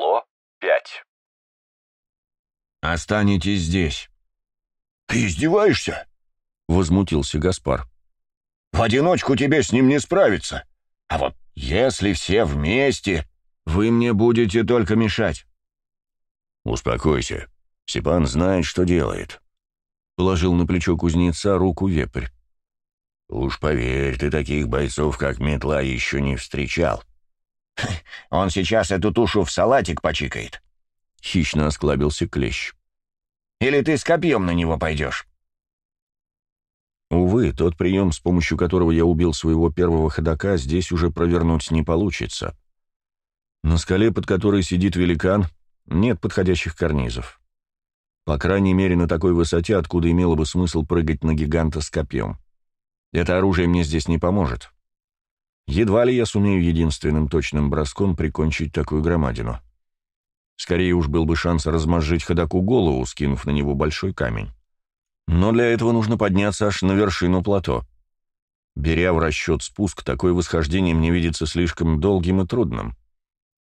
Алло, пять. «Останетесь здесь». «Ты издеваешься?» — возмутился Гаспар. «В одиночку тебе с ним не справиться. А вот если все вместе...» «Вы мне будете только мешать». «Успокойся. Степан знает, что делает», — положил на плечо кузнеца руку вепрь. «Уж поверь, ты таких бойцов, как метла, еще не встречал». «Он сейчас эту тушу в салатик почикает», — хищно осклабился Клещ. «Или ты с копьем на него пойдешь?» Увы, тот прием, с помощью которого я убил своего первого ходока, здесь уже провернуть не получится. На скале, под которой сидит великан, нет подходящих карнизов. По крайней мере, на такой высоте, откуда имело бы смысл прыгать на гиганта с копьем. Это оружие мне здесь не поможет. Едва ли я сумею единственным точным броском прикончить такую громадину. Скорее уж был бы шанс размозжить ходаку голову, скинув на него большой камень. Но для этого нужно подняться аж на вершину плато. Беря в расчет спуск, такое восхождение мне видится слишком долгим и трудным.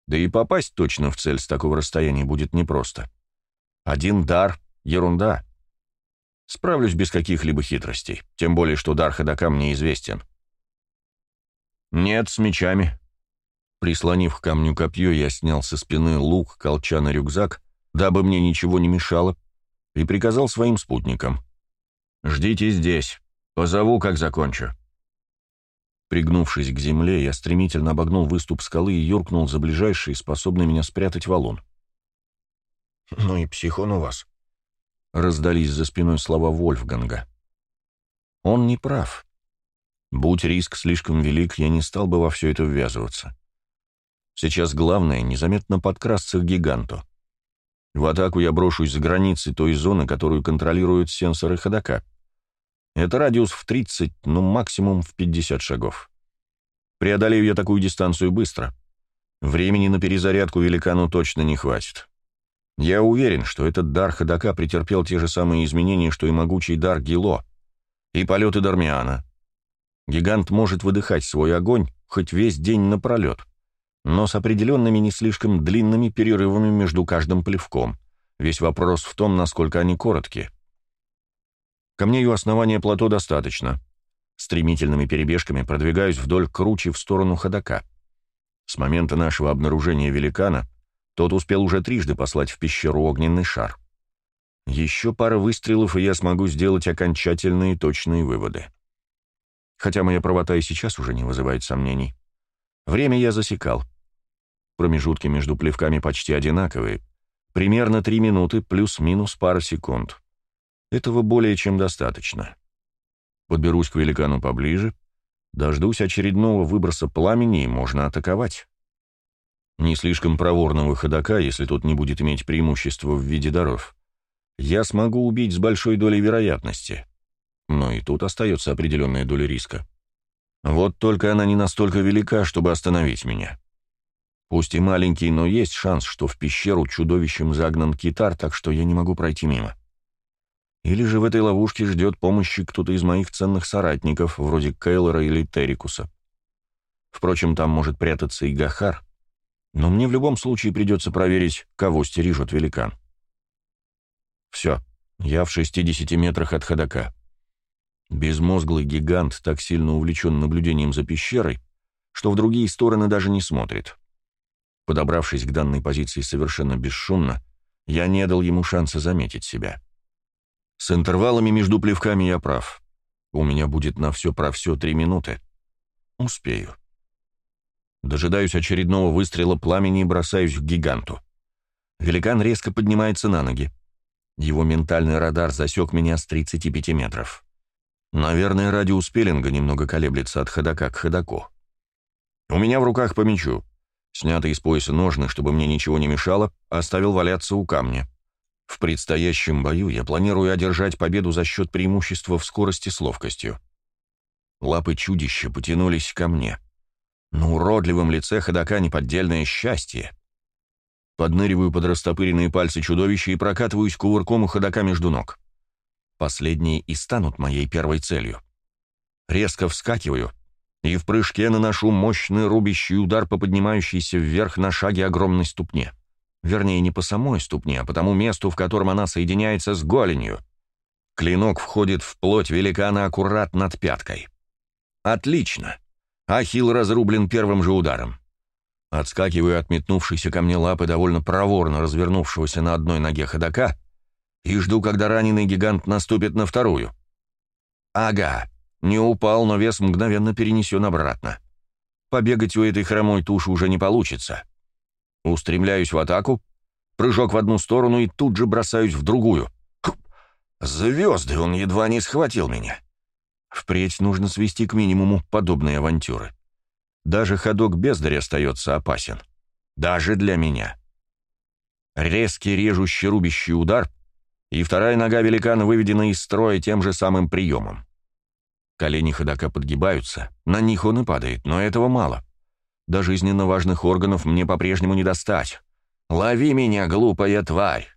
Да и попасть точно в цель с такого расстояния будет непросто. Один дар — ерунда. Справлюсь без каких-либо хитростей, тем более, что дар ходока мне известен. Нет, с мечами. Прислонив к камню копье, я снял со спины лук, колчан и рюкзак, дабы мне ничего не мешало, и приказал своим спутникам. «Ждите здесь. Позову, как закончу». Пригнувшись к земле, я стремительно обогнул выступ скалы и юркнул за ближайший, способный меня спрятать валун. «Ну и психон у вас», — раздались за спиной слова Вольфганга. Он не прав. Будь риск слишком велик, я не стал бы во все это ввязываться. Сейчас главное — незаметно подкрасться к гиганту. В атаку я брошусь за границы той зоны, которую контролируют сенсоры ходока. Это радиус в 30, ну максимум в 50 шагов. Преодолею я такую дистанцию быстро. Времени на перезарядку великану точно не хватит. Я уверен, что этот дар ходока претерпел те же самые изменения, что и могучий дар Гило, и полеты Дармиана. Гигант может выдыхать свой огонь хоть весь день напролет, но с определенными не слишком длинными перерывами между каждым плевком. Весь вопрос в том, насколько они короткие. Камней у основания плато достаточно. Стремительными перебежками продвигаюсь вдоль круче в сторону ходока. С момента нашего обнаружения великана тот успел уже трижды послать в пещеру огненный шар. Еще пара выстрелов, и я смогу сделать окончательные точные выводы. Хотя моя правота и сейчас уже не вызывает сомнений. Время я засекал. Промежутки между плевками почти одинаковые. Примерно три минуты плюс-минус пара секунд. Этого более чем достаточно. Подберусь к великану поближе, дождусь очередного выброса пламени и можно атаковать. Не слишком проворного ходока, если тот не будет иметь преимущества в виде даров. Я смогу убить с большой долей вероятности. Но и тут остается определенная доля риска. Вот только она не настолько велика, чтобы остановить меня. Пусть и маленький, но есть шанс, что в пещеру чудовищем загнан китар, так что я не могу пройти мимо. Или же в этой ловушке ждет помощи кто-то из моих ценных соратников, вроде Кейлора или Террикуса. Впрочем, там может прятаться и Гахар. Но мне в любом случае придется проверить, кого стережет великан. Все, я в 60 метрах от ходока. Безмозглый гигант так сильно увлечен наблюдением за пещерой, что в другие стороны даже не смотрит. Подобравшись к данной позиции совершенно бесшумно, я не дал ему шанса заметить себя. — с интервалами между плевками я прав. У меня будет на все про все три минуты. Успею. Дожидаюсь очередного выстрела пламени и бросаюсь к гиганту. Великан резко поднимается на ноги. Его ментальный радар засек меня с 35 метров. Наверное, радиус пеленга немного колеблется от ходока к ходоку. У меня в руках по мячу. Снятый из пояса ножны, чтобы мне ничего не мешало, оставил валяться у камня. В предстоящем бою я планирую одержать победу за счет преимущества в скорости с ловкостью. Лапы чудища потянулись ко мне. На уродливом лице ходока неподдельное счастье. Подныриваю под растопыренные пальцы чудовища и прокатываюсь кувырком у ходока между ног. Последние и станут моей первой целью. Резко вскакиваю и в прыжке наношу мощный рубящий удар по поднимающейся вверх на шаге огромной ступне. Вернее, не по самой ступне, а по тому месту, в котором она соединяется с голенью. Клинок входит в плоть великана аккурат над пяткой. Отлично. Ахилл разрублен первым же ударом. Отскакиваю от метнувшейся ко мне лапы довольно проворно развернувшегося на одной ноге ходока и жду, когда раненый гигант наступит на вторую. Ага, не упал, но вес мгновенно перенесен обратно. Побегать у этой хромой туши уже не получится. Устремляюсь в атаку, прыжок в одну сторону и тут же бросаюсь в другую. Звезды, он едва не схватил меня. Впредь нужно свести к минимуму подобные авантюры. Даже ходок бездаря остается опасен. Даже для меня. Резкий режущий рубящий удар, и вторая нога великана выведена из строя тем же самым приемом. Колени ходока подгибаются, на них он и падает, но этого мало. До жизненно важных органов мне по-прежнему не достать. «Лови меня, глупая тварь!»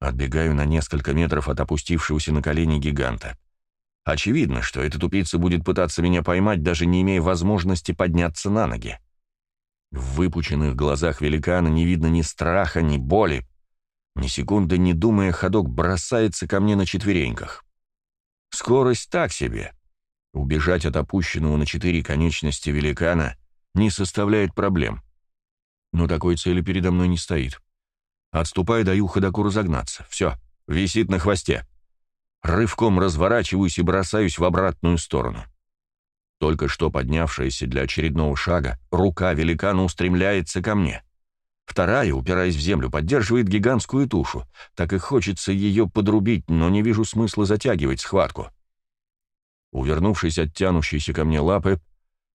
Отбегаю на несколько метров от опустившегося на колени гиганта. Очевидно, что этот тупица будет пытаться меня поймать, даже не имея возможности подняться на ноги. В выпученных глазах великана не видно ни страха, ни боли. Ни секунды не думая, ходок бросается ко мне на четвереньках. Скорость так себе. Убежать от опущенного на четыре конечности великана не составляет проблем. Но такой цели передо мной не стоит. Отступая, даю ходоку разогнаться. Все, висит на хвосте. Рывком разворачиваюсь и бросаюсь в обратную сторону. Только что поднявшаяся для очередного шага, рука великана устремляется ко мне. Вторая, упираясь в землю, поддерживает гигантскую тушу. Так и хочется ее подрубить, но не вижу смысла затягивать схватку. Увернувшись от тянущейся ко мне лапы,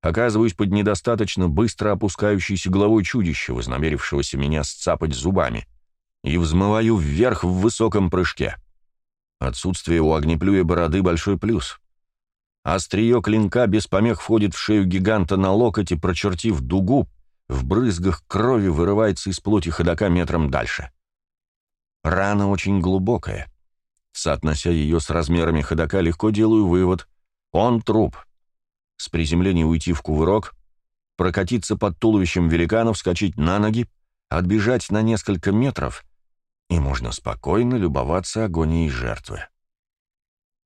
оказываюсь под недостаточно быстро опускающейся головой чудища, вознамерившегося меня сцапать зубами, и взмываю вверх в высоком прыжке. Отсутствие у огнеплюя бороды — большой плюс. Острие клинка без помех входит в шею гиганта на локоть и, прочертив дугу, в брызгах крови вырывается из плоти ходока метром дальше. Рана очень глубокая. Соотнося ее с размерами ходока, легко делаю вывод. Он труп. С приземления уйти в кувырок, прокатиться под туловищем великана, вскочить на ноги, отбежать на несколько метров, и можно спокойно любоваться агонией жертвы.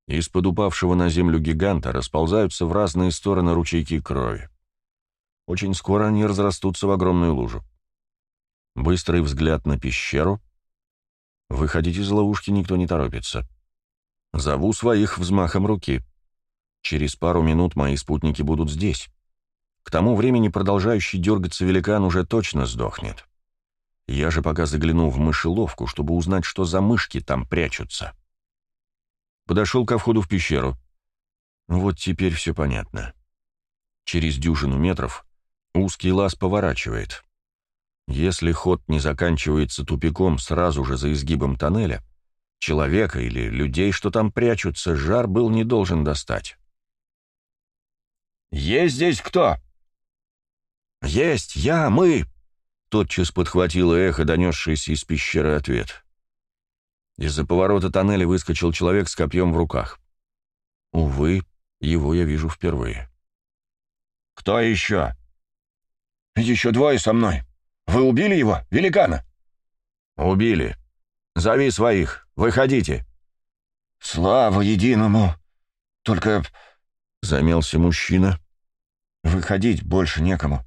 Из-под упавшего на землю гиганта расползаются в разные стороны ручейки крови. Очень скоро они разрастутся в огромную лужу. Быстрый взгляд на пещеру. Выходить из ловушки никто не торопится. Зову своих взмахом руки. Через пару минут мои спутники будут здесь. К тому времени продолжающий дергаться великан уже точно сдохнет. Я же пока заглянул в мышеловку, чтобы узнать, что за мышки там прячутся. Подошел ко входу в пещеру. Вот теперь все понятно. Через дюжину метров Узкий лаз поворачивает. Если ход не заканчивается тупиком сразу же за изгибом тоннеля, человека или людей, что там прячутся, жар был не должен достать. «Есть здесь кто?» «Есть, я, мы!» Тотчас подхватило эхо, донесшееся из пещеры ответ. Из-за поворота тоннеля выскочил человек с копьем в руках. Увы, его я вижу впервые. «Кто еще?» «Еще двое со мной. Вы убили его, великана?» «Убили. Зови своих. Выходите». «Слава единому! Только...» — замялся мужчина. «Выходить больше некому.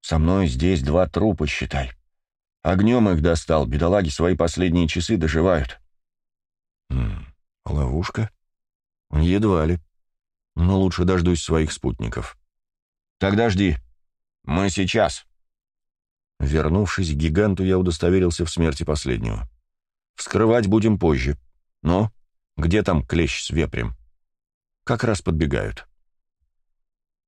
Со мной здесь два трупа, считай. Огнем их достал, бедолаги свои последние часы доживают». М «Ловушка? Едва ли. Но лучше дождусь своих спутников». «Тогда жди», «Мы сейчас». Вернувшись к гиганту, я удостоверился в смерти последнего. «Вскрывать будем позже. Но где там клещ с вепрем?» «Как раз подбегают».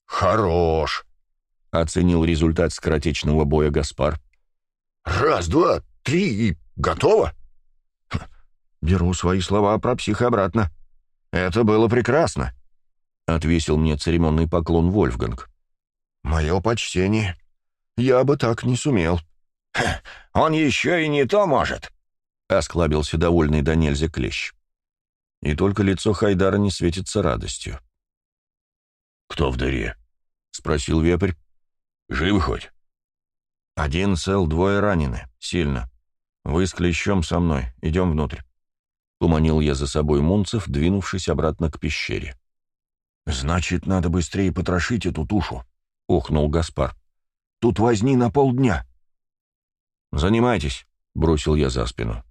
«Хорош!» — оценил результат скоротечного боя Гаспар. «Раз, два, три и готово?» «Беру свои слова про психа обратно. Это было прекрасно», — отвесил мне церемонный поклон Вольфганг. «Мое почтение. Я бы так не сумел». «Он еще и не то может», — осклабился довольный до нельзя клещ. И только лицо Хайдара не светится радостью. «Кто в дыре?» — спросил вепрь. «Живы хоть?» «Один цел, двое ранены. Сильно. Вы с клещом со мной. Идем внутрь. Поманил я за собой Мунцев, двинувшись обратно к пещере. «Значит, надо быстрее потрошить эту тушу», — ухнул Гаспар. «Тут возни на полдня». «Занимайтесь», — бросил я за спину.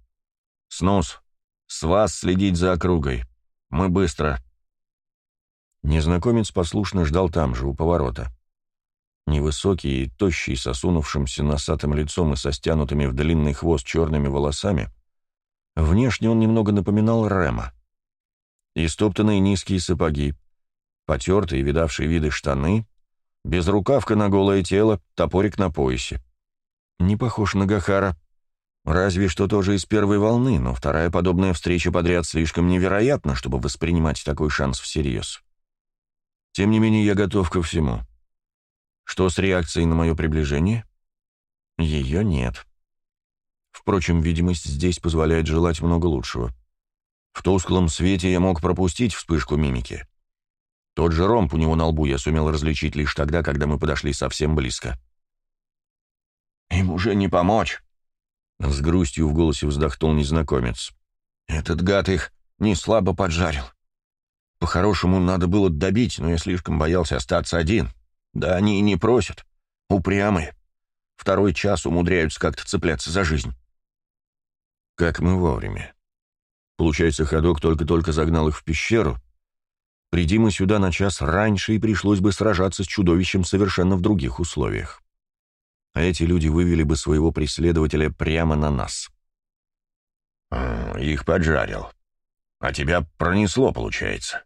«Снус, с вас следить за округой. Мы быстро». Незнакомец послушно ждал там же, у поворота. Невысокий и тощий, с осунувшимся носатым лицом и со стянутыми в длинный хвост черными волосами, внешне он немного напоминал Рема. Истоптанные низкие сапоги, потертые, видавшие виды штаны, безрукавка на голое тело, топорик на поясе. Не похож на Гахара. Разве что тоже из первой волны, но вторая подобная встреча подряд слишком невероятна, чтобы воспринимать такой шанс всерьез. Тем не менее, я готов ко всему. Что с реакцией на мое приближение? Ее нет. Впрочем, видимость здесь позволяет желать много лучшего. В тусклом свете я мог пропустить вспышку мимики. Тот же ромб у него на лбу я сумел различить лишь тогда, когда мы подошли совсем близко. «Им уже не помочь», — с грустью в голосе вздохнул незнакомец. «Этот гад их не слабо поджарил. По-хорошему, надо было добить, но я слишком боялся остаться один. Да они и не просят. Упрямые. Второй час умудряются как-то цепляться за жизнь. Как мы вовремя. Получается, ходок только-только загнал их в пещеру. Приди мы сюда на час раньше, и пришлось бы сражаться с чудовищем совершенно в других условиях. А эти люди вывели бы своего преследователя прямо на нас. «Их поджарил. А тебя пронесло, получается».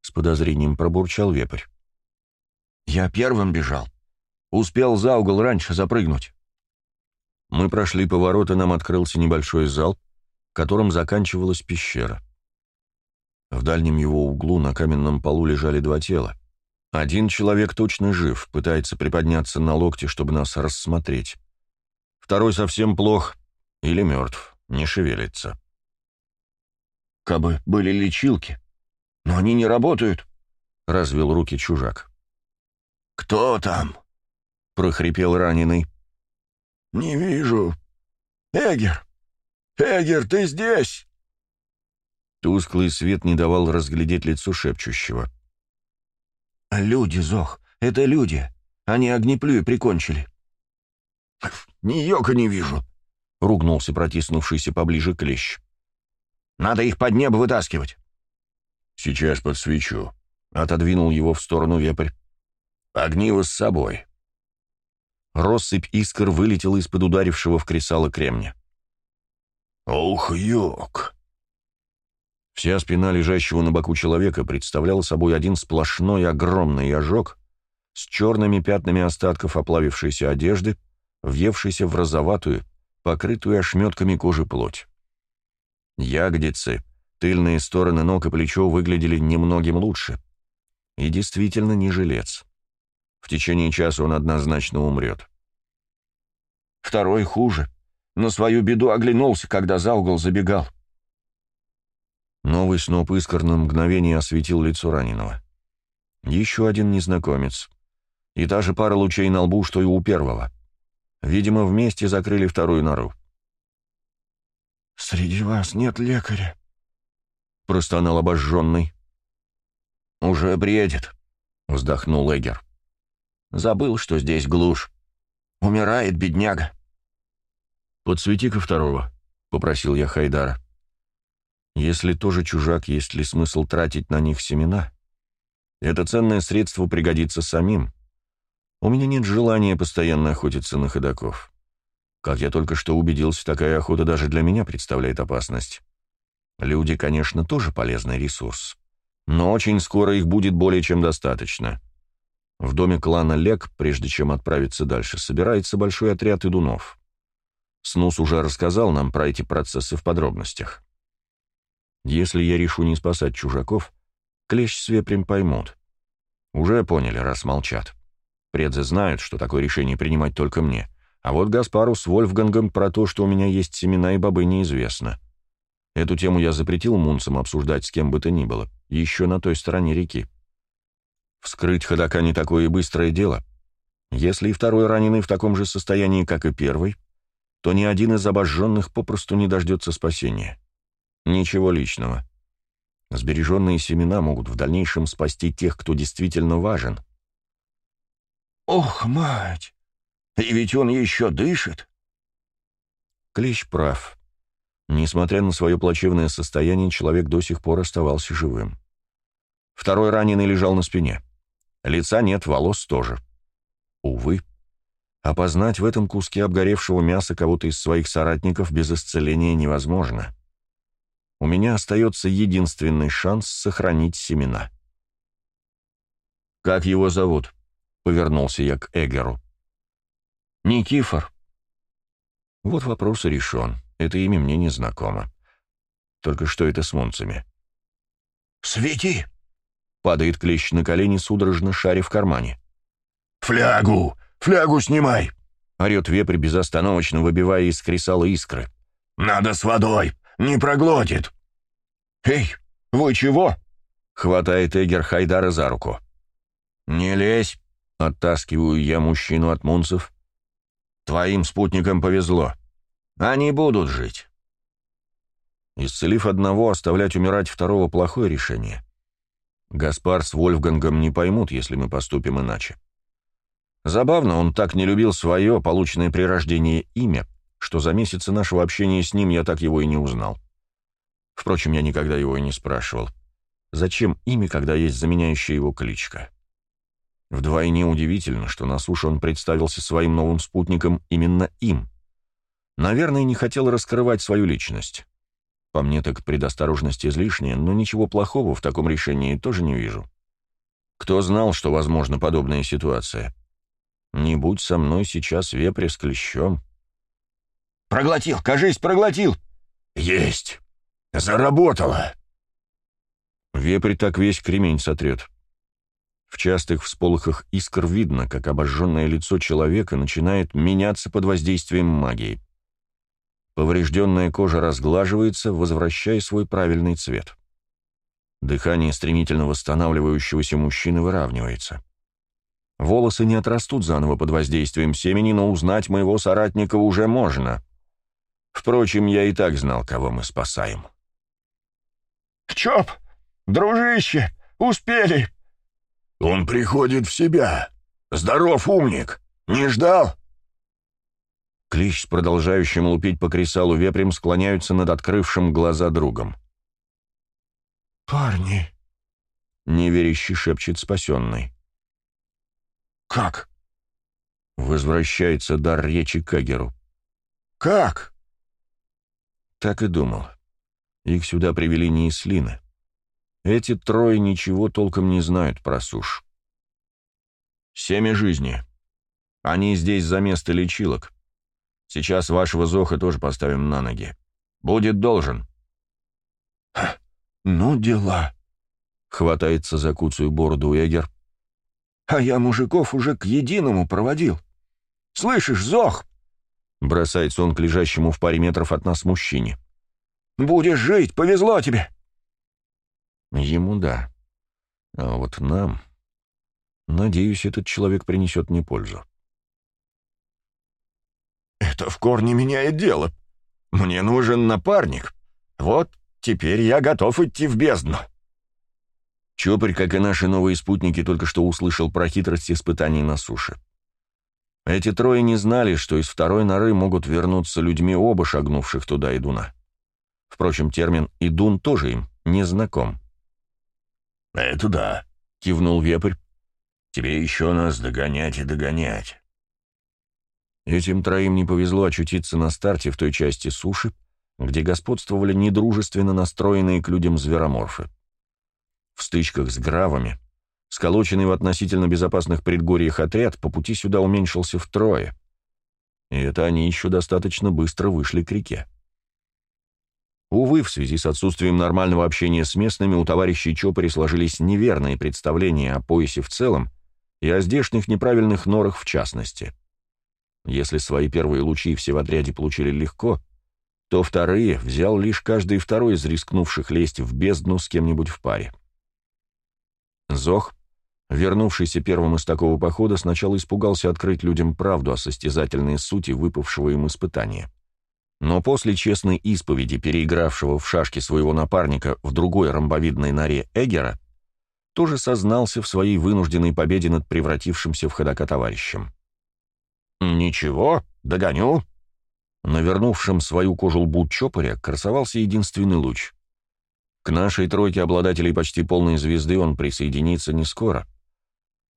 — с подозрением пробурчал вепрь. «Я первым бежал. Успел за угол раньше запрыгнуть». Мы прошли поворот, и нам открылся небольшой зал, которым заканчивалась пещера. В дальнем его углу на каменном полу лежали два тела. Один человек точно жив, пытается приподняться на локте, чтобы нас рассмотреть. Второй совсем плох или мертв, не шевелится. «Кабы были лечилки, «Но они не работают», — развел руки чужак. «Кто там?» — прохрипел раненый. «Не вижу. Эгер! Эгер, ты здесь?» Тусклый свет не давал разглядеть лицо шепчущего. «Люди, Зох, это люди. Они огнеплюй прикончили». «Ни йока не вижу», — ругнулся протиснувшийся поближе клещ. «Надо их под небо вытаскивать». «Сейчас подсвечу», — отодвинул его в сторону вепрь. «Огниво с собой». Россыпь искр вылетела из-под ударившего в кресало кремня. «Ух, ёк!» Вся спина лежащего на боку человека представляла собой один сплошной огромный ожог с черными пятнами остатков оплавившейся одежды, въевшейся в розоватую, покрытую ошметками кожи плоть. Ягодицы, Тыльные стороны ног и плечо выглядели немногим лучше. И действительно не жилец. В течение часа он однозначно умрет. Второй хуже. На свою беду оглянулся, когда за угол забегал. Новый сноп искр на мгновение осветил лицо раненого. Еще один незнакомец. И та же пара лучей на лбу, что и у первого. Видимо, вместе закрыли вторую нору. «Среди вас нет лекаря», простонал обожженный. «Уже бредит», — вздохнул Эгер. «Забыл, что здесь глушь. Умирает бедняга». «Подсвети-ка второго», — попросил я Хайдара. «Если тоже чужак, есть ли смысл тратить на них семена? Это ценное средство пригодится самим. У меня нет желания постоянно охотиться на ходаков. Как я только что убедился, такая охота даже для меня представляет опасность. Люди, конечно, тоже полезный ресурс. Но очень скоро их будет более чем достаточно. В доме клана Лек, прежде чем отправиться дальше, собирается большой отряд идунов. Снус уже рассказал нам про эти процессы в подробностях. Если я решу не спасать чужаков, Клещ с Вепрем поймут. Уже поняли, раз молчат. Предзы знают, что такое решение принимать только мне. А вот Гаспару с Вольфгангом про то, что у меня есть семена и бобы, неизвестно. Эту тему я запретил мунцам обсуждать с кем бы то ни было, еще на той стороне реки. Вскрыть ходока не такое быстрое дело. Если и второй раненый в таком же состоянии, как и первый, то ни один из обожженных попросту не дождется спасения. Ничего личного. Сбереженные семена могут в дальнейшем спасти тех, кто действительно важен. «Ох, мать! И ведь он еще дышит!» Клещ прав. Несмотря на свое плачевное состояние, человек до сих пор оставался живым. Второй раненый лежал на спине. Лица нет, волос тоже. Увы, опознать в этом куске обгоревшего мяса кого-то из своих соратников без исцеления невозможно. У меня остается единственный шанс сохранить семена. «Как его зовут?» — повернулся я к Эгеру. «Никифор». Вот вопрос решен. Это имя мне не знакомо. Только что это с мунцами? «Свети!» — падает клещ на колени, судорожно шаря в кармане. «Флягу! Флягу снимай!» — орет вепрь, безостановочно выбивая из кресала искры. «Надо с водой! Не проглотит!» «Эй, вы чего?» — хватает Эгер Хайдара за руку. «Не лезь!» — оттаскиваю я мужчину от мунцев. «Твоим спутникам повезло. Они будут жить. Исцелив одного, оставлять умирать второго — плохое решение. Гаспар с Вольфгангом не поймут, если мы поступим иначе. Забавно, он так не любил свое, полученное при рождении имя, что за месяцы нашего общения с ним я так его и не узнал. Впрочем, я никогда его и не спрашивал. Зачем имя, когда есть заменяющая его кличка? Вдвойне удивительно, что на суше он представился своим новым спутником именно им. Наверное, не хотел раскрывать свою личность. По мне так предосторожность излишняя, но ничего плохого в таком решении тоже не вижу. Кто знал, что возможна подобная ситуация? Не будь со мной сейчас вепря с клещом. «Проглотил, кажись, проглотил!» «Есть! Заработало!» Вепрь так весь кремень сотрет. В частых всполохах искр видно, как обожженное лицо человека начинает меняться под воздействием магии. Поврежденная кожа разглаживается, возвращая свой правильный цвет. Дыхание стремительно восстанавливающегося мужчины выравнивается. Волосы не отрастут заново под воздействием семени, но узнать моего соратника уже можно. Впрочем, я и так знал, кого мы спасаем. «Чоп, дружище, успели!» «Он приходит в себя. Здоров, умник. Не ждал?» Клещ с продолжающим лупить по кресалу вепрем склоняются над открывшим глаза другом. «Парни!» — неверящий шепчет спасенный. «Как?» — возвращается дар речи Кагеру. «Как?» Так и думал. Их сюда привели не из Лины. Эти трое ничего толком не знают про сушь. Семя жизни. Они здесь за место лечилок. Сейчас вашего Зоха тоже поставим на ноги. Будет должен». «Ну, дела», — хватается за куцую бороду Эгер. «А я мужиков уже к единому проводил. Слышишь, Зох?» Бросается он к лежащему в паре метров от нас мужчине. «Будешь жить, повезло тебе!» Ему да. А вот нам... Надеюсь, этот человек принесет мне пользу. Это в корне меняет дело. Мне нужен напарник. Вот теперь я готов идти в бездну. Чопарь, как и наши новые спутники, только что услышал про хитрость испытаний на суше. Эти трое не знали, что из второй норы могут вернуться людьми оба шагнувших туда идуна. Впрочем, термин «идун» тоже им не знаком. «Это да», — кивнул вепрь. «Тебе еще нас догонять и догонять». Этим троим не повезло очутиться на старте в той части суши, где господствовали недружественно настроенные к людям звероморфы. В стычках с гравами, сколоченный в относительно безопасных предгорьях отряд по пути сюда уменьшился втрое. И это они еще достаточно быстро вышли к реке. Увы, в связи с отсутствием нормального общения с местными, у товарищей Чопари сложились неверные представления о поясе в целом и о здешних неправильных норах в частности. Если свои первые лучи все в отряде получили легко, то вторые взял лишь каждый второй из рискнувших лезть в бездну с кем-нибудь в паре. Зох, вернувшийся первым из такого похода, сначала испугался открыть людям правду о состязательной сути выпавшего им испытания. Но после честной исповеди, переигравшего в шашки своего напарника в другой ромбовидной норе Эгера, тоже сознался в своей вынужденной победе над превратившимся в ходока товарищем. «Ничего, догоню». Навернувшим свою кожу лбу чопоря красовался единственный луч. К нашей тройке обладателей почти полной звезды он присоединится не скоро.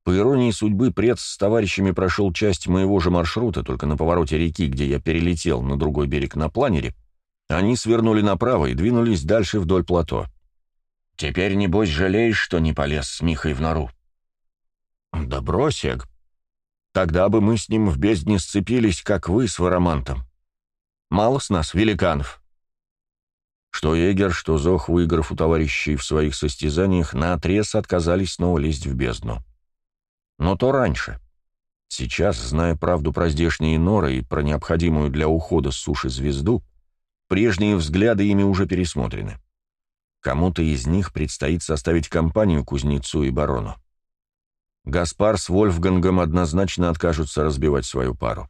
По иронии судьбы, пред с товарищами прошел часть моего же маршрута, только на повороте реки, где я перелетел на другой берег на планере, они свернули направо и двинулись дальше вдоль плато. «Теперь, небось, жалеешь, что не полез с Михой в нору?» «Да брось, Эг. Тогда бы мы с ним в бездне сцепились, как вы с Варамантом. Мало с нас, великанов». Что Егер, что Зох, выиграв у товарищей в своих состязаниях, наотрез отказались снова лезть в бездну. Но то раньше. Сейчас, зная правду про здешние норы и про необходимую для ухода с суши звезду, прежние взгляды ими уже пересмотрены. Кому-то из них предстоит составить компанию кузнецу и барону. Гаспар с Вольфгангом однозначно откажутся разбивать свою пару.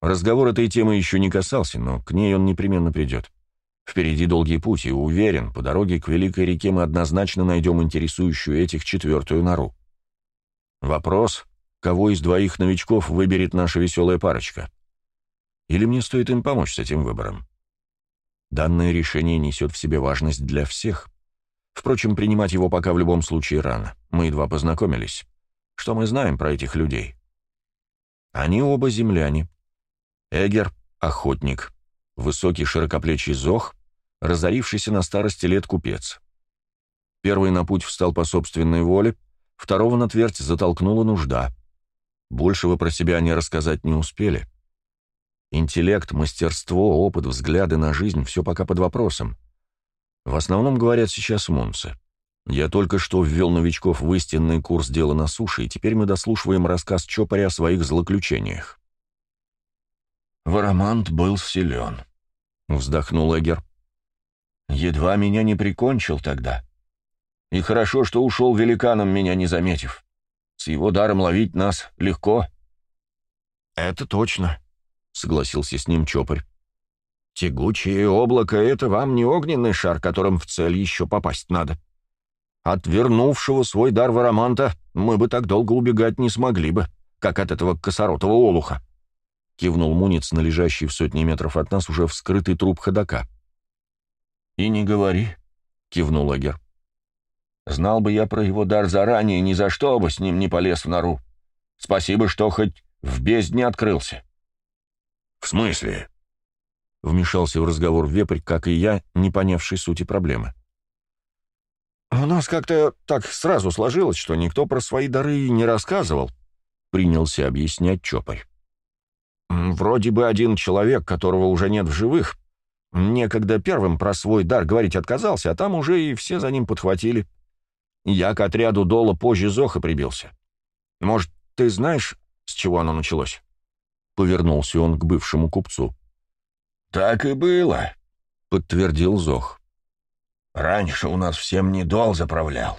Разговор этой темы еще не касался, но к ней он непременно придет. Впереди долгий путь, и уверен, по дороге к Великой реке мы однозначно найдем интересующую этих четвертую нору. Вопрос, кого из двоих новичков выберет наша веселая парочка? Или мне стоит им помочь с этим выбором? Данное решение несет в себе важность для всех. Впрочем, принимать его пока в любом случае рано. Мы едва познакомились. Что мы знаем про этих людей? Они оба земляне. Эгер — охотник. Высокий широкоплечий зох, разорившийся на старости лет купец. Первый на путь встал по собственной воле, второго на твердь затолкнула нужда. Большего про себя они рассказать не успели. Интеллект, мастерство, опыт, взгляды на жизнь — все пока под вопросом. В основном говорят сейчас мунцы. Я только что ввел новичков в истинный курс дела на суше, и теперь мы дослушиваем рассказ Чопаря о своих злоключениях. Варамант был силен. Вздохнул Эгер. Едва меня не прикончил тогда. И хорошо, что ушел великаном, меня не заметив. С его даром ловить нас легко. Это точно, согласился с ним Чопарь. Тягучее облако — это вам не огненный шар, которым в цель еще попасть надо. От вернувшего свой дар Вараманта мы бы так долго убегать не смогли бы, как от этого косоротого олуха. — кивнул Мунец на лежащий в сотни метров от нас уже вскрытый труп ходока. «И не говори», — кивнул Эгер. «Знал бы я про его дар заранее, ни за что бы с ним не полез в нору. Спасибо, что хоть в бездне открылся». «В смысле?» — вмешался в разговор вепрь, как и я, не понявший сути проблемы. «У нас как-то так сразу сложилось, что никто про свои дары не рассказывал», — принялся объяснять Чопарь. Вроде бы один человек, которого уже нет в живых, некогда первым про свой дар говорить отказался, а там уже и все за ним подхватили. Я к отряду Дола позже Зоха прибился. Может, ты знаешь, с чего оно началось?» Повернулся он к бывшему купцу. «Так и было», — подтвердил Зох. «Раньше у нас всем не Дол заправлял.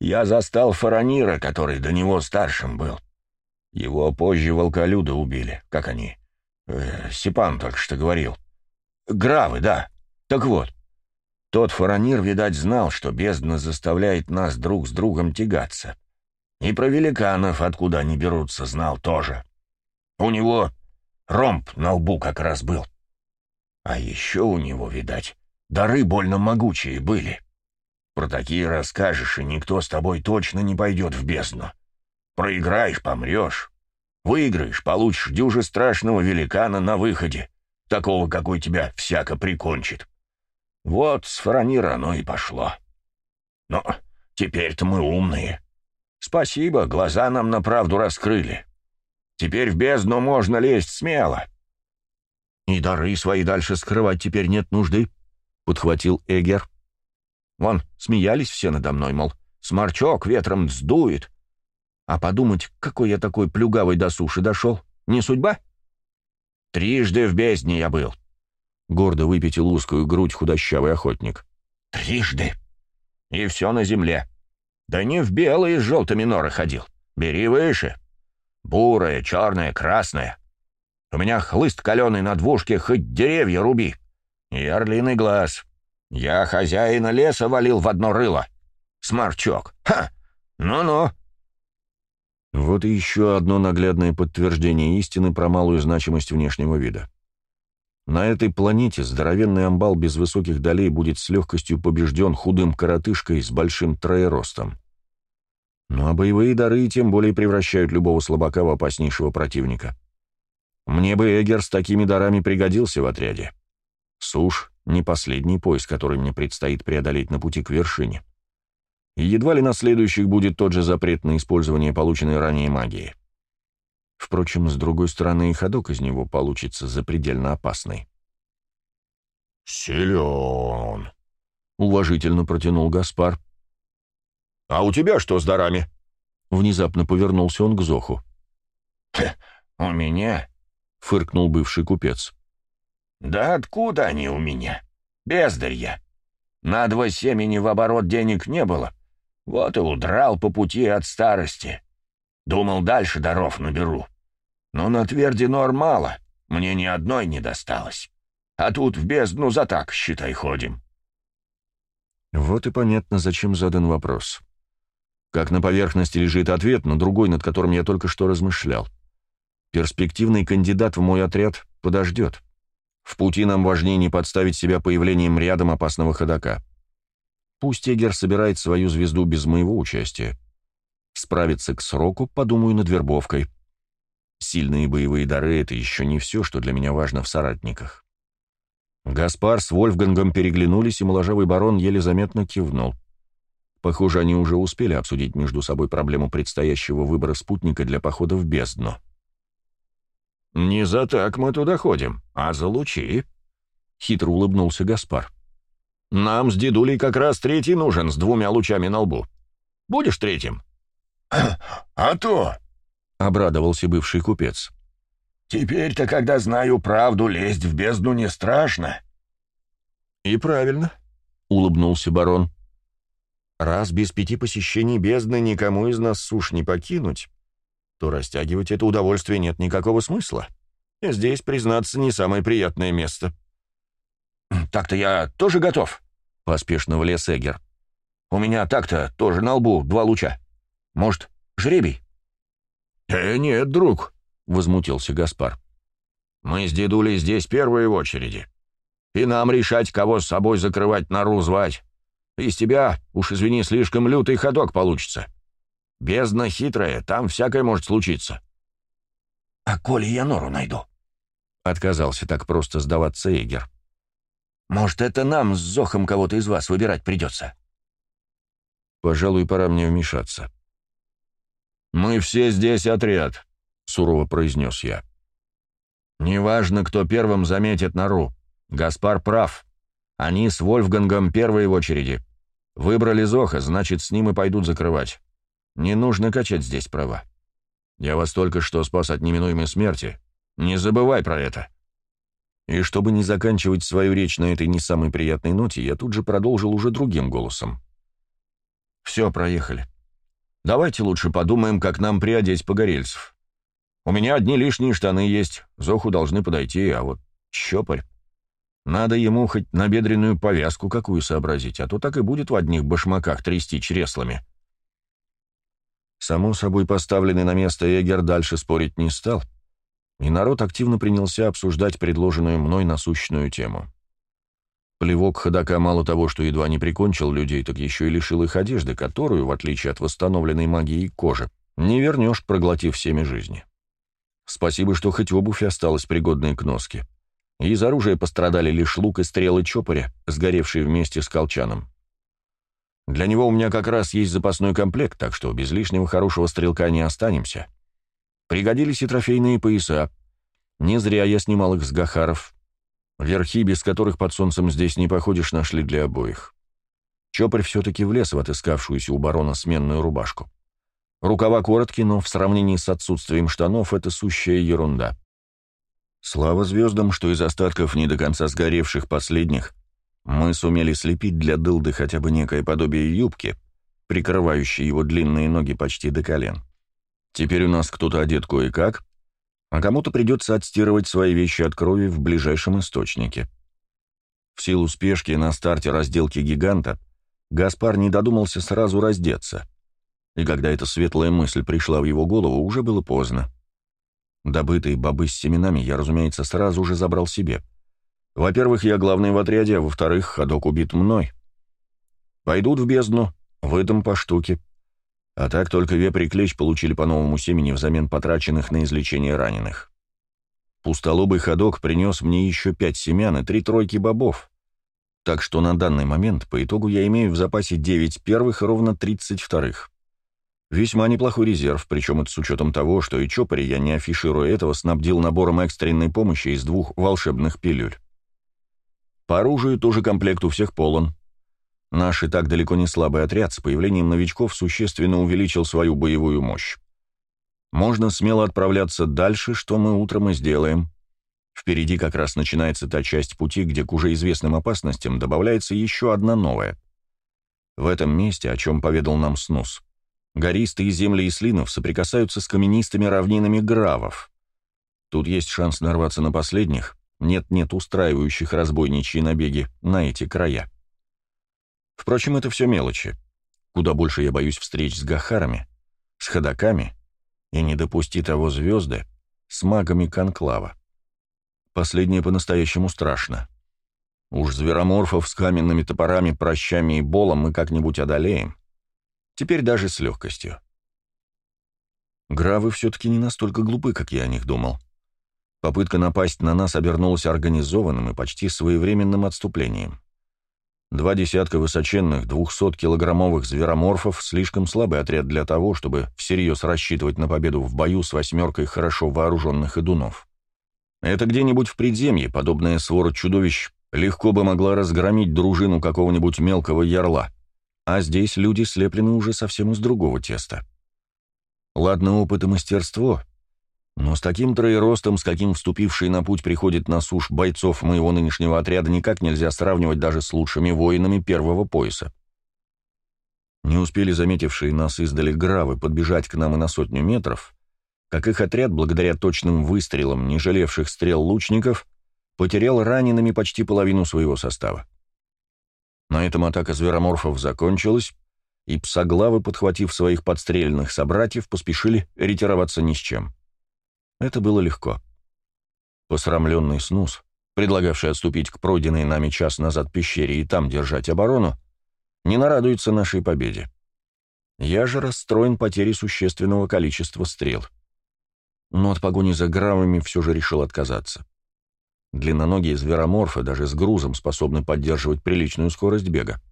Я застал Фаранира, который до него старшим был. Его позже волколюда убили. Как они? Э, Сипан только что говорил. Гравы, да. Так вот. Тот фаронир, видать, знал, что бездна заставляет нас друг с другом тягаться. И про великанов, откуда они берутся, знал тоже. У него ромб на лбу как раз был. А еще у него, видать, дары больно могучие были. Про такие расскажешь, и никто с тобой точно не пойдет в бездну. Проиграешь — помрешь. Выиграешь — получишь дюже страшного великана на выходе, такого, какой тебя всяко прикончит. Вот с Фаранира оно и пошло. Но теперь-то мы умные. Спасибо, глаза нам на правду раскрыли. Теперь в бездну можно лезть смело. И дары свои дальше скрывать теперь нет нужды, — подхватил Эгер. Вон, смеялись все надо мной, мол, сморчок ветром сдует, а подумать, какой я такой плюгавый до суши дошел, не судьба? Трижды в бездне я был. Гордо выпятил узкую грудь худощавый охотник. Трижды. И все на земле. Да не в белые с желтыми норы ходил. Бери выше. Бурая, черная, красная. У меня хлыст каленый на двушке, хоть деревья руби. И орлиный глаз. Я хозяина леса валил в одно рыло. Сморчок. Ха! Ну-ну!» Вот и еще одно наглядное подтверждение истины про малую значимость внешнего вида. На этой планете здоровенный амбал без высоких долей будет с легкостью побежден худым коротышкой с большим троеростом. Ну а боевые дары тем более превращают любого слабака в опаснейшего противника. Мне бы Эгер с такими дарами пригодился в отряде. Суш — не последний пояс, который мне предстоит преодолеть на пути к вершине. И едва ли на следующих будет тот же запрет на использование полученной ранее магии. Впрочем, с другой стороны, и ходок из него получится запредельно опасный. «Силен», — уважительно протянул Гаспар. «А у тебя что с дарами?» Внезапно повернулся он к Зоху. «У меня?» — фыркнул бывший купец. «Да откуда они у меня? Бездарья. На два семени в оборот денег не было. Вот и удрал по пути от старости. Думал, дальше даров наберу. Но на тверди нор мало, мне ни одной не досталось. А тут в бездну за так, считай, ходим». Вот и понятно, зачем задан вопрос. Как на поверхности лежит ответ, на другой, над которым я только что размышлял. Перспективный кандидат в мой отряд подождет. В пути нам важнее не подставить себя появлением рядом опасного ходока. Пусть Эгер собирает свою звезду без моего участия. Справиться к сроку, подумаю над вербовкой. Сильные боевые дары — это еще не все, что для меня важно в соратниках. Гаспар с Вольфгангом переглянулись, и моложавый барон еле заметно кивнул. Похоже, они уже успели обсудить между собой проблему предстоящего выбора спутника для похода в бездну. «Не за так мы туда ходим, а за лучи», — хитро улыбнулся Гаспар. «Нам с дедулей как раз третий нужен с двумя лучами на лбу. Будешь третьим?» «А то!» — обрадовался бывший купец. «Теперь-то, когда знаю правду, лезть в бездну не страшно». «И правильно», — улыбнулся барон. «Раз без пяти посещений бездны никому из нас суш не покинуть, то растягивать это удовольствие нет никакого смысла. Здесь, признаться, не самое приятное место». «Так-то я тоже готов», — поспешно влез Эгер. «У меня так-то тоже на лбу два луча. Может, жребий?» «Э, нет, друг», — возмутился Гаспар. «Мы с дедулей здесь первые в очереди. И нам решать, кого с собой закрывать нору звать. Из тебя, уж извини, слишком лютый ходок получится. Бездна хитрая, там всякое может случиться». «А коли я нору найду?» — отказался так просто сдаваться Эгер. «Может, это нам с Зохом кого-то из вас выбирать придется?» «Пожалуй, пора мне вмешаться». «Мы все здесь отряд», — сурово произнес я. «Неважно, кто первым заметит нору. Гаспар прав. Они с Вольфгангом первые в очереди. Выбрали Зоха, значит, с ним и пойдут закрывать. Не нужно качать здесь права. Я вас только что спас от неминуемой смерти. Не забывай про это». И чтобы не заканчивать свою речь на этой не самой приятной ноте, я тут же продолжил уже другим голосом. «Все, проехали. Давайте лучше подумаем, как нам приодеть погорельцев. У меня одни лишние штаны есть, Зоху должны подойти, а вот чопарь. Надо ему хоть набедренную повязку какую сообразить, а то так и будет в одних башмаках трясти чреслами». Само собой поставленный на место Эгер дальше спорить не стал, и народ активно принялся обсуждать предложенную мной насущную тему. Плевок ходока мало того, что едва не прикончил людей, так еще и лишил их одежды, которую, в отличие от восстановленной магии кожи, не вернешь, проглотив всеми жизни. Спасибо, что хоть обувь осталась пригодной к носке. Из оружия пострадали лишь лук и стрелы чопоря, сгоревшие вместе с колчаном. Для него у меня как раз есть запасной комплект, так что без лишнего хорошего стрелка не останемся. Пригодились и трофейные пояса. Не зря я снимал их с гахаров. Верхи, без которых под солнцем здесь не походишь, нашли для обоих. Чопарь все-таки влез в отыскавшуюся у барона сменную рубашку. Рукава короткие, но в сравнении с отсутствием штанов это сущая ерунда. Слава звездам, что из остатков не до конца сгоревших последних мы сумели слепить для дылды хотя бы некое подобие юбки, прикрывающей его длинные ноги почти до колен. Теперь у нас кто-то одет кое-как, а кому-то придется отстирывать свои вещи от крови в ближайшем источнике. В силу спешки на старте разделки гиганта Гаспар не додумался сразу раздеться. И когда эта светлая мысль пришла в его голову, уже было поздно. Добытые бобы с семенами я, разумеется, сразу же забрал себе. Во-первых, я главный в отряде, а во-вторых, ходок убит мной. Пойдут в бездну, выдам по штуке. А так только вепрь и клещ получили по новому семени взамен потраченных на излечение раненых. Пустолобый ходок принес мне еще пять семян и три тройки бобов. Так что на данный момент по итогу я имею в запасе 9 первых и ровно 30 вторых. Весьма неплохой резерв, причем это с учетом того, что и Чопори я, не афишируя этого, снабдил набором экстренной помощи из двух волшебных пилюль. По оружию тоже комплект у всех полон. Наш и так далеко не слабый отряд с появлением новичков существенно увеличил свою боевую мощь. Можно смело отправляться дальше, что мы утром и сделаем. Впереди как раз начинается та часть пути, где к уже известным опасностям добавляется еще одна новая. В этом месте, о чем поведал нам Снус, гористые земли Ислинов соприкасаются с каменистыми равнинами Гравов. Тут есть шанс нарваться на последних, нет-нет устраивающих разбойничьи набеги на эти края. Впрочем, это все мелочи. Куда больше я боюсь встреч с гахарами, с ходаками и не допусти того звезды с магами Конклава. Последнее по-настоящему страшно. Уж звероморфов с каменными топорами, прощами и болом мы как-нибудь одолеем. Теперь даже с легкостью. Гравы все-таки не настолько глупы, как я о них думал. Попытка напасть на нас обернулась организованным и почти своевременным отступлением. Два десятка высоченных 200-килограммовых звероморфов — слишком слабый отряд для того, чтобы всерьез рассчитывать на победу в бою с восьмеркой хорошо вооруженных идунов. Это где-нибудь в предземье подобная свора чудовищ легко бы могла разгромить дружину какого-нибудь мелкого ярла, а здесь люди слеплены уже совсем из другого теста. Ладно, опыт и мастерство, но с таким троеростом, с каким вступивший на путь приходит на суш бойцов моего нынешнего отряда, никак нельзя сравнивать даже с лучшими воинами первого пояса. Не успели заметившие нас издали гравы подбежать к нам и на сотню метров, как их отряд, благодаря точным выстрелам не жалевших стрел лучников, потерял ранеными почти половину своего состава. На этом атака звероморфов закончилась, и псоглавы, подхватив своих подстрельных собратьев, поспешили ретироваться ни с чем. Это было легко. Посрамленный снус, предлагавший отступить к пройденной нами час назад пещере и там держать оборону, не нарадуется нашей победе. Я же расстроен потерей существенного количества стрел. Но от погони за гравами все же решил отказаться. Длинноногие звероморфы даже с грузом способны поддерживать приличную скорость бега.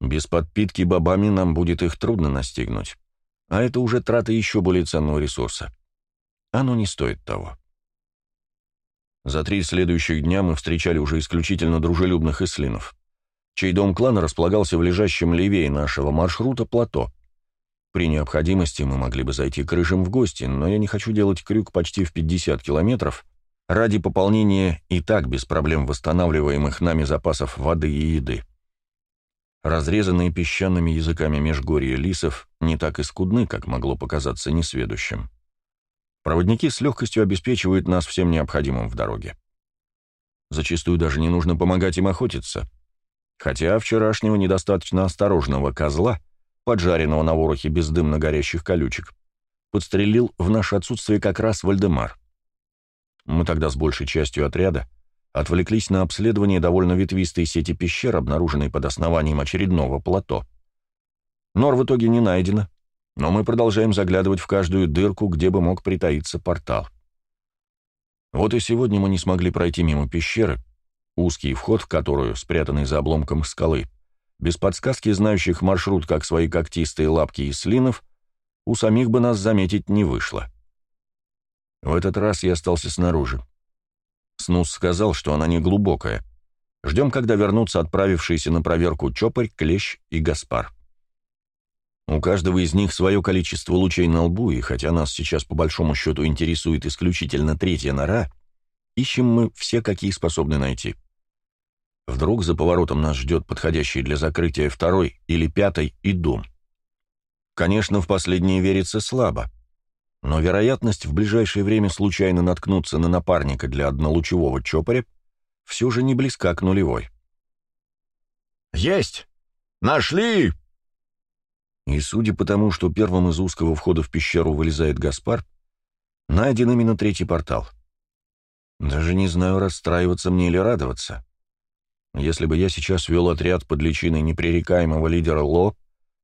Без подпитки бобами нам будет их трудно настигнуть, а это уже трата еще более ценного ресурса оно не стоит того. За три следующих дня мы встречали уже исключительно дружелюбных ислинов, чей дом клана располагался в лежащем левее нашего маршрута плато. При необходимости мы могли бы зайти к рыжим в гости, но я не хочу делать крюк почти в 50 километров ради пополнения и так без проблем восстанавливаемых нами запасов воды и еды. Разрезанные песчаными языками межгорья лисов не так и скудны, как могло показаться несведущим. Проводники с легкостью обеспечивают нас всем необходимым в дороге. Зачастую даже не нужно помогать им охотиться. Хотя вчерашнего недостаточно осторожного козла, поджаренного на ворохе бездымно горящих колючек, подстрелил в наше отсутствие как раз Вальдемар. Мы тогда с большей частью отряда отвлеклись на обследование довольно ветвистой сети пещер, обнаруженной под основанием очередного плато. Нор в итоге не найдено, но мы продолжаем заглядывать в каждую дырку, где бы мог притаиться портал. Вот и сегодня мы не смогли пройти мимо пещеры, узкий вход в которую, спрятанный за обломком скалы, без подсказки знающих маршрут как свои когтистые лапки и слинов, у самих бы нас заметить не вышло. В этот раз я остался снаружи. Снус сказал, что она не глубокая. Ждем, когда вернутся отправившиеся на проверку Чопарь, Клещ и Гаспар. У каждого из них свое количество лучей на лбу, и хотя нас сейчас по большому счету интересует исключительно третья нора, ищем мы все, какие способны найти. Вдруг за поворотом нас ждет подходящий для закрытия второй или пятой и дом. Конечно, в последнее верится слабо. но вероятность в ближайшее время случайно наткнуться на напарника для однолучевого чопоря все же не близка к нулевой. «Есть! Нашли!» И судя по тому, что первым из узкого входа в пещеру вылезает Гаспар, найден именно третий портал. Даже не знаю, расстраиваться мне или радоваться. Если бы я сейчас вел отряд под личиной непререкаемого лидера Ло,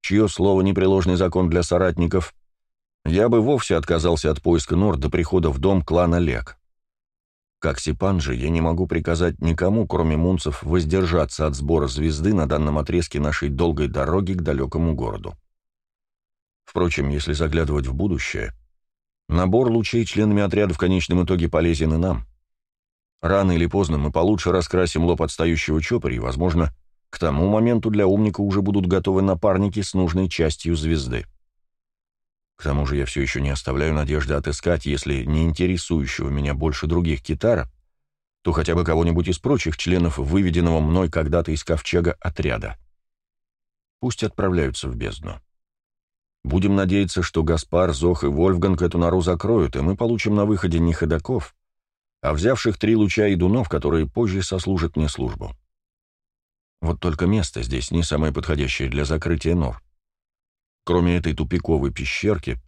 чье слово непреложный закон для соратников, я бы вовсе отказался от поиска нор до прихода в дом клана Лек. Как Сипан же, я не могу приказать никому, кроме мунцев, воздержаться от сбора звезды на данном отрезке нашей долгой дороги к далекому городу. Впрочем, если заглядывать в будущее, набор лучей членами отряда в конечном итоге полезен и нам. Рано или поздно мы получше раскрасим лоб отстающего чопоря, и, возможно, к тому моменту для умника уже будут готовы напарники с нужной частью звезды. К тому же я все еще не оставляю надежды отыскать, если не интересующего меня больше других китара, то хотя бы кого-нибудь из прочих членов выведенного мной когда-то из ковчега отряда. Пусть отправляются в бездну. Будем надеяться, что Гаспар, Зох и Вольфганг эту нору закроют, и мы получим на выходе не ходаков, а взявших три луча и дунов, которые позже сослужат мне службу. Вот только место здесь не самое подходящее для закрытия нор. Кроме этой тупиковой пещерки,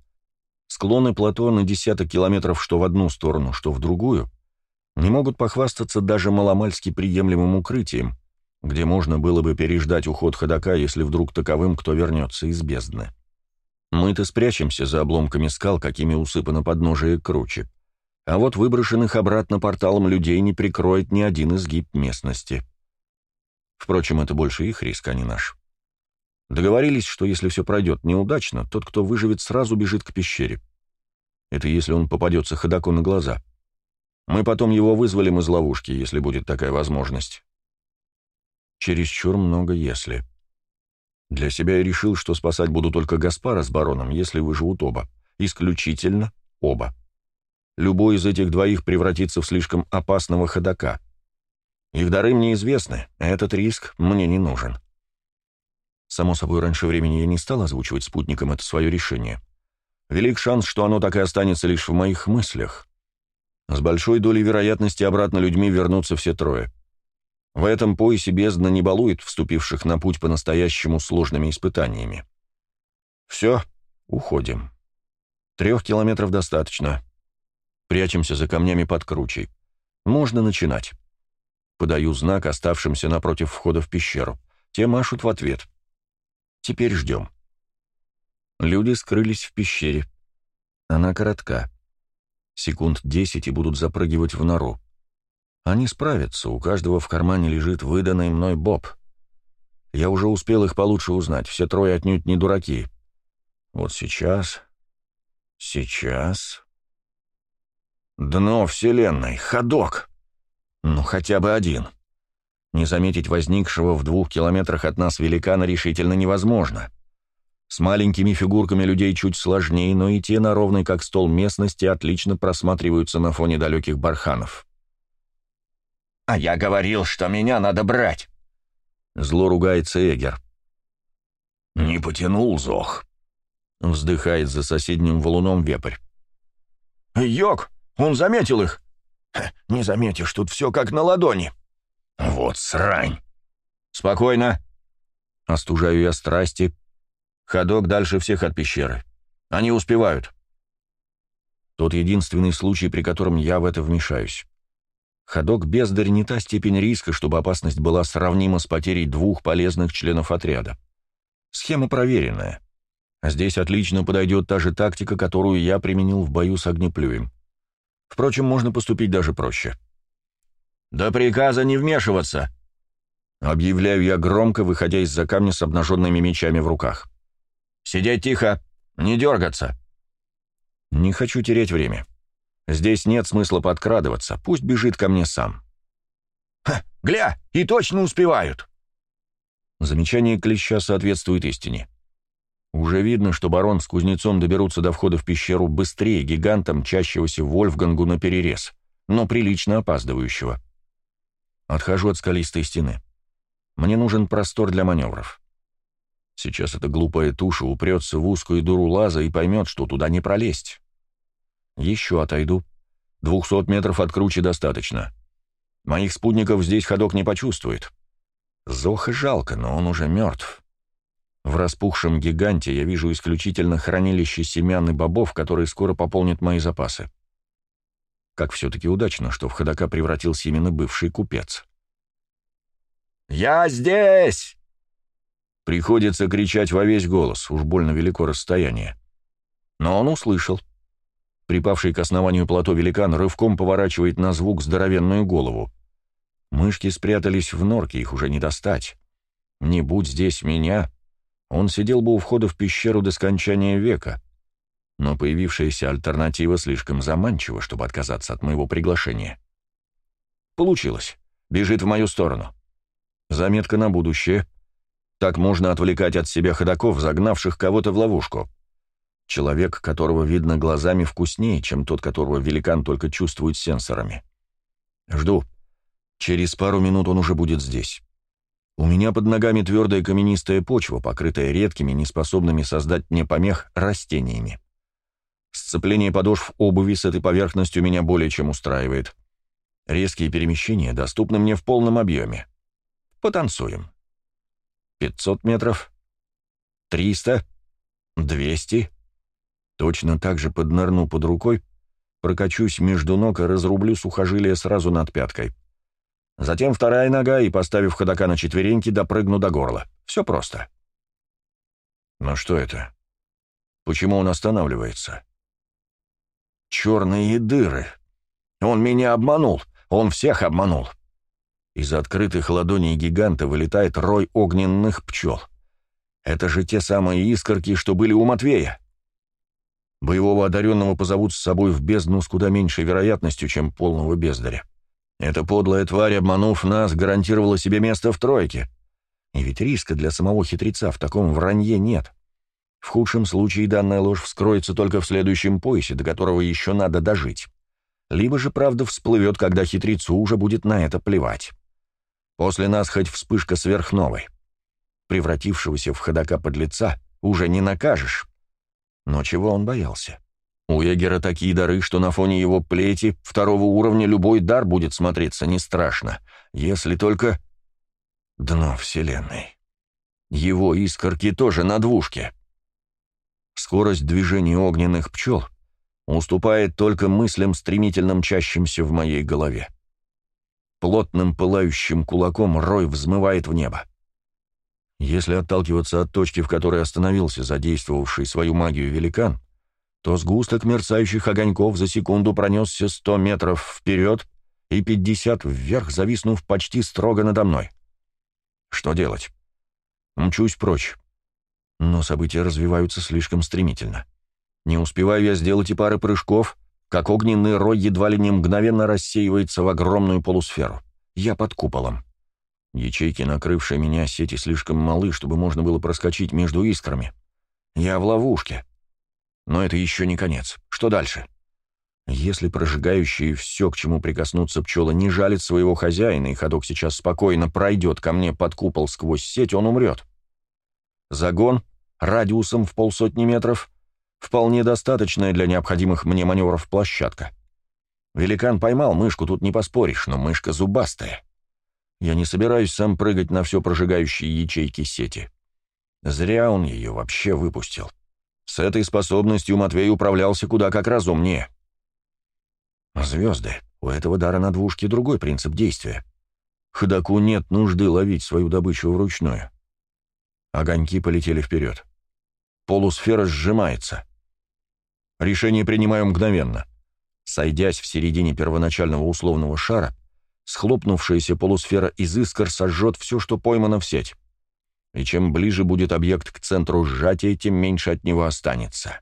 склоны плато на десяток километров что в одну сторону, что в другую, не могут похвастаться даже маломальски приемлемым укрытием, где можно было бы переждать уход ходока, если вдруг таковым кто вернется из бездны. Мы-то спрячемся за обломками скал, какими усыпано подножие круче. А вот выброшенных обратно порталом людей не прикроет ни один изгиб местности. Впрочем, это больше их риск, а не наш. Договорились, что если все пройдет неудачно, тот, кто выживет, сразу бежит к пещере. Это если он попадется ходаку на глаза. Мы потом его вызволим из ловушки, если будет такая возможность. Чересчур много «если». Для себя я решил, что спасать буду только Гаспара с бароном, если выживут оба. Исключительно оба. Любой из этих двоих превратится в слишком опасного ходока. Их дары мне известны, а этот риск мне не нужен. Само собой, раньше времени я не стал озвучивать спутникам это свое решение. Велик шанс, что оно так и останется лишь в моих мыслях. С большой долей вероятности обратно людьми вернутся все трое. В этом поясе бездна не балует вступивших на путь по-настоящему сложными испытаниями. Все, уходим. Трех километров достаточно. Прячемся за камнями под кручей. Можно начинать. Подаю знак оставшимся напротив входа в пещеру. Те машут в ответ. Теперь ждем. Люди скрылись в пещере. Она коротка. Секунд десять и будут запрыгивать в нору. Они справятся, у каждого в кармане лежит выданный мной боб. Я уже успел их получше узнать, все трое отнюдь не дураки. Вот сейчас... Сейчас... Дно Вселенной, ходок. Ну, хотя бы один. Не заметить возникшего в двух километрах от нас великана решительно невозможно. С маленькими фигурками людей чуть сложнее, но и те на ровной как стол местности отлично просматриваются на фоне далеких барханов. «А я говорил, что меня надо брать!» Зло ругается Эгер. «Не потянул Зох!» Вздыхает за соседним валуном вепрь. «Йог, он заметил их. Не заметишь, тут все как на ладони. Вот срань. Спокойно. Остужаю я страсти. Ходок дальше всех от пещеры. Они успевают. Тот единственный случай, при котором я в это вмешаюсь. Ходок бездарь не та степень риска, чтобы опасность была сравнима с потерей двух полезных членов отряда. Схема проверенная. Здесь отлично подойдет та же тактика, которую я применил в бою с огнеплюем. Впрочем, можно поступить даже проще. «До приказа не вмешиваться!» Объявляю я громко, выходя из-за камня с обнаженными мечами в руках. «Сидеть тихо! Не дергаться!» Не хочу терять время. Здесь нет смысла подкрадываться, пусть бежит ко мне сам. «Ха, гля, и точно успевают!» Замечание клеща соответствует истине. Уже видно, что барон с кузнецом доберутся до входа в пещеру быстрее гиганта, мчащегося Вольфгангу на перерез, но прилично опаздывающего. Отхожу от скалистой стены. Мне нужен простор для маневров. Сейчас эта глупая туша упрется в узкую дуру лаза и поймет, что туда не пролезть. Еще отойду. Двухсот метров от круче достаточно. Моих спутников здесь ходок не почувствует. Зоха жалко, но он уже мертв. В распухшем гиганте я вижу исключительно хранилище семян и бобов, которые скоро пополнят мои запасы. Как все-таки удачно, что в ходока превратился именно бывший купец. «Я здесь!» Приходится кричать во весь голос, уж больно велико расстояние. Но он услышал. Припавший к основанию плато великан рывком поворачивает на звук здоровенную голову. Мышки спрятались в норке, их уже не достать. Не будь здесь меня, он сидел бы у входа в пещеру до скончания века. Но появившаяся альтернатива слишком заманчива, чтобы отказаться от моего приглашения. Получилось. Бежит в мою сторону. Заметка на будущее. Так можно отвлекать от себя ходаков, загнавших кого-то в ловушку. Человек, которого видно глазами, вкуснее, чем тот, которого великан только чувствует сенсорами. Жду. Через пару минут он уже будет здесь. У меня под ногами твердая каменистая почва, покрытая редкими, неспособными создать мне помех растениями. Сцепление подошв обуви с этой поверхностью меня более чем устраивает. Резкие перемещения доступны мне в полном объеме. Потанцуем. 500 метров. 300. 200. Точно так же поднырну под рукой, прокачусь между ног и разрублю сухожилие сразу над пяткой. Затем вторая нога, и, поставив ходока на четвереньки, допрыгну до горла. Все просто. Но что это? Почему он останавливается? Черные дыры. Он меня обманул. Он всех обманул. Из открытых ладоней гиганта вылетает рой огненных пчел. Это же те самые искорки, что были у Матвея. Боевого одаренного позовут с собой в бездну с куда меньшей вероятностью, чем полного бездаря. Эта подлая тварь, обманув нас, гарантировала себе место в тройке. И ведь риска для самого хитреца в таком вранье нет. В худшем случае данная ложь вскроется только в следующем поясе, до которого еще надо дожить. Либо же правда всплывет, когда хитрецу уже будет на это плевать. После нас хоть вспышка сверхновой. Превратившегося в ходока подлеца уже не накажешь. Но чего он боялся? У егера такие дары, что на фоне его плети второго уровня любой дар будет смотреться не страшно, если только... Дно Вселенной. Его искорки тоже на двушке. Скорость движения огненных пчел уступает только мыслям, стремительно мчащимся в моей голове. Плотным пылающим кулаком рой взмывает в небо. Если отталкиваться от точки, в которой остановился задействовавший свою магию великан, то сгусток мерцающих огоньков за секунду пронесся сто метров вперед и пятьдесят вверх, зависнув почти строго надо мной. Что делать? Мчусь прочь. Но события развиваются слишком стремительно. Не успеваю я сделать и пары прыжков, как огненный рой едва ли не мгновенно рассеивается в огромную полусферу. Я под куполом. Ячейки, накрывшие меня, сети слишком малы, чтобы можно было проскочить между искрами. Я в ловушке. Но это еще не конец. Что дальше? Если прожигающие все, к чему прикоснутся пчелы, не жалит своего хозяина, и ходок сейчас спокойно пройдет ко мне под купол сквозь сеть, он умрет. Загон радиусом в полсотни метров — вполне достаточная для необходимых мне маневров площадка. Великан поймал мышку, тут не поспоришь, но мышка зубастая. Я не собираюсь сам прыгать на все прожигающие ячейки сети. Зря он ее вообще выпустил. С этой способностью Матвей управлялся куда как разумнее. Звезды. У этого дара на двушке другой принцип действия. Ходаку нет нужды ловить свою добычу вручную. Огоньки полетели вперед. Полусфера сжимается. Решение принимаю мгновенно. Сойдясь в середине первоначального условного шара, схлопнувшаяся полусфера из искр сожжет все, что поймано в сеть. И чем ближе будет объект к центру сжатия, тем меньше от него останется.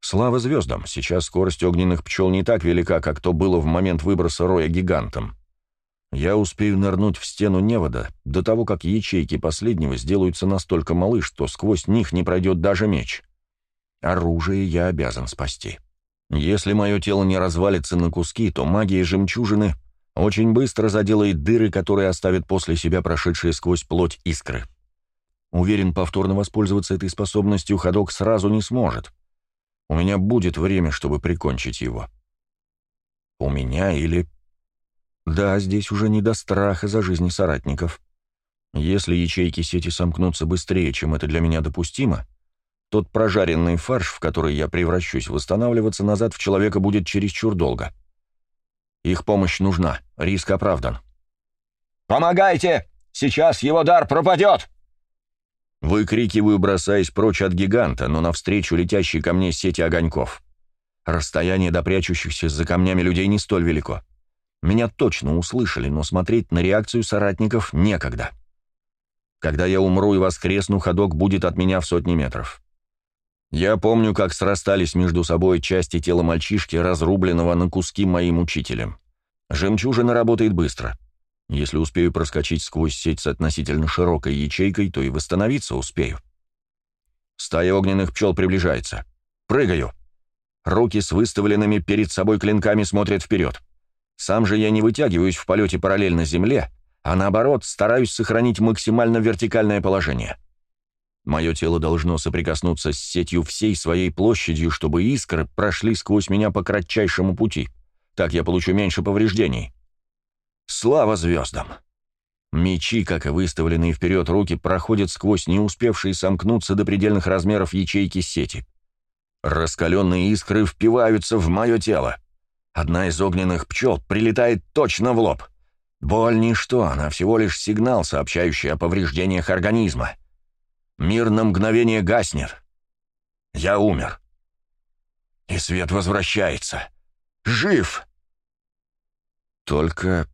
Слава звездам, сейчас скорость огненных пчел не так велика, как то было в момент выброса роя гигантом. Я успею нырнуть в стену невода до того, как ячейки последнего сделаются настолько малы, что сквозь них не пройдет даже меч. Оружие я обязан спасти. Если мое тело не развалится на куски, то магия жемчужины очень быстро заделает дыры, которые оставят после себя прошедшие сквозь плоть искры. Уверен, повторно воспользоваться этой способностью ходок сразу не сможет. у меня будет время, чтобы прикончить его. У меня или... Да, здесь уже не до страха за жизни соратников. Если ячейки сети сомкнутся быстрее, чем это для меня допустимо, тот прожаренный фарш, в который я превращусь, восстанавливаться назад в человека будет чересчур долго. Их помощь нужна, риск оправдан. «Помогайте! Сейчас его дар пропадет!» Выкрикиваю, бросаясь прочь от гиганта, но навстречу летящей ко мне сети огоньков. Расстояние до прячущихся за камнями людей не столь велико. Меня точно услышали, но смотреть на реакцию соратников некогда. Когда я умру и воскресну, ходок будет от меня в сотни метров. Я помню, как срастались между собой части тела мальчишки, разрубленного на куски моим учителем. Жемчужина работает быстро. Если успею проскочить сквозь сеть с относительно широкой ячейкой, то и восстановиться успею. Стая огненных пчел приближается. Прыгаю. Руки с выставленными перед собой клинками смотрят вперед. Сам же я не вытягиваюсь в полете параллельно земле, а наоборот стараюсь сохранить максимально вертикальное положение. Мое тело должно соприкоснуться с сетью всей своей площадью, чтобы искры прошли сквозь меня по кратчайшему пути. Так я получу меньше повреждений. Слава звездам! Мечи, как и выставленные вперед руки, проходят сквозь не успевшие сомкнуться до предельных размеров ячейки сети. Раскаленные искры впиваются в мое тело. Одна из огненных пчел прилетает точно в лоб. Боль — ничто, она всего лишь сигнал, сообщающий о повреждениях организма. Мир на мгновение гаснет. Я умер. И свет возвращается. Жив! Только